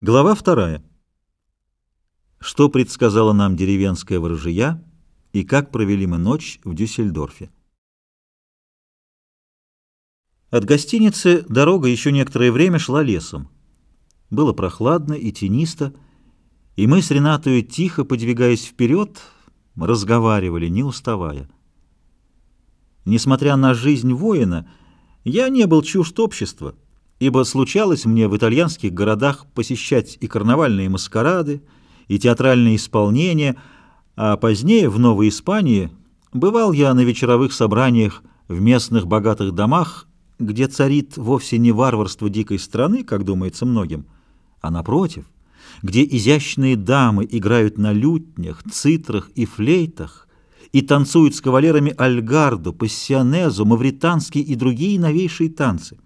Глава вторая. Что предсказала нам деревенская ворожия и как провели мы ночь в Дюссельдорфе. От гостиницы дорога еще некоторое время шла лесом. Было прохладно и тенисто, и мы с Ренатою, тихо подвигаясь вперед, разговаривали, не уставая. Несмотря на жизнь воина, я не был чужд общества — ибо случалось мне в итальянских городах посещать и карнавальные маскарады, и театральные исполнения, а позднее в Новой Испании бывал я на вечеровых собраниях в местных богатых домах, где царит вовсе не варварство дикой страны, как думается многим, а напротив, где изящные дамы играют на лютнях, цитрах и флейтах и танцуют с кавалерами альгарду, пассионезу, мавританские и другие новейшие танцы.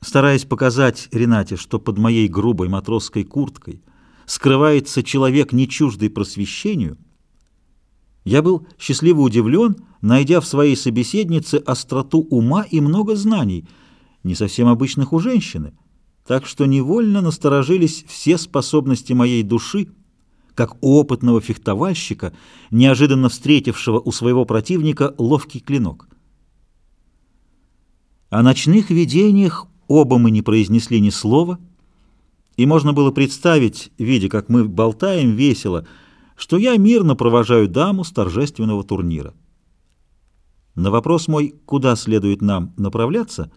Стараясь показать Ренате, что под моей грубой матросской курткой скрывается человек, не чуждый просвещению, я был счастливо удивлен, найдя в своей собеседнице остроту ума и много знаний, не совсем обычных у женщины, так что невольно насторожились все способности моей души, как опытного фехтовальщика, неожиданно встретившего у своего противника ловкий клинок. О ночных видениях Оба мы не произнесли ни слова, и можно было представить, видя, как мы болтаем весело, что я мирно провожаю даму с торжественного турнира. На вопрос мой, куда следует нам направляться,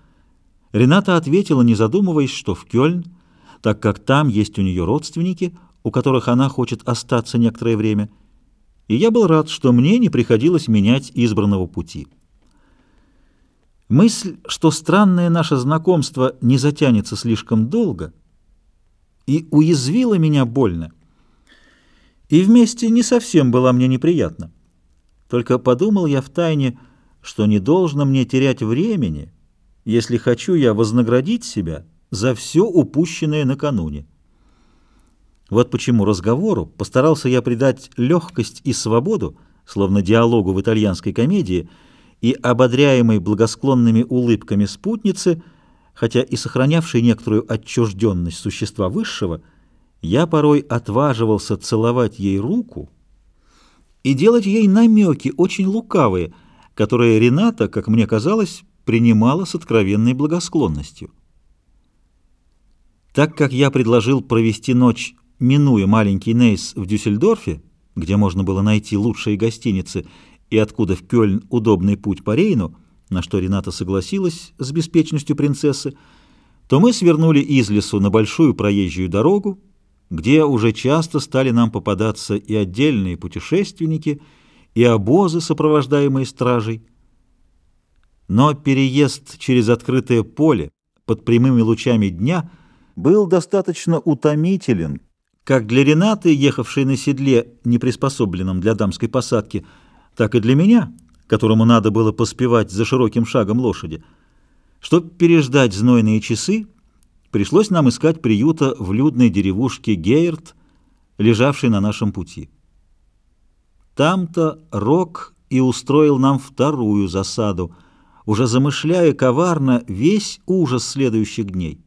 Рената ответила, не задумываясь, что в Кёльн, так как там есть у нее родственники, у которых она хочет остаться некоторое время, и я был рад, что мне не приходилось менять избранного пути. Мысль, что странное наше знакомство не затянется слишком долго, и уязвила меня больно, и вместе не совсем была мне неприятна. Только подумал я втайне, что не должно мне терять времени, если хочу я вознаградить себя за все упущенное накануне. Вот почему разговору постарался я придать легкость и свободу, словно диалогу в итальянской комедии — и ободряемой благосклонными улыбками спутницы, хотя и сохранявшей некоторую отчужденность существа высшего, я порой отваживался целовать ей руку и делать ей намеки очень лукавые, которые Рената, как мне казалось, принимала с откровенной благосклонностью. Так как я предложил провести ночь, минуя маленький Нейс в Дюссельдорфе, где можно было найти лучшие гостиницы, и откуда в Кёльн удобный путь по Рейну, на что Рената согласилась с беспечностью принцессы, то мы свернули из лесу на большую проезжую дорогу, где уже часто стали нам попадаться и отдельные путешественники, и обозы, сопровождаемые стражей. Но переезд через открытое поле под прямыми лучами дня был достаточно утомителен, как для Ренаты, ехавшей на седле, не приспособленном для дамской посадки, так и для меня, которому надо было поспевать за широким шагом лошади. Чтобы переждать знойные часы, пришлось нам искать приюта в людной деревушке Гейрт, лежавшей на нашем пути. Там-то Рок и устроил нам вторую засаду, уже замышляя коварно весь ужас следующих дней.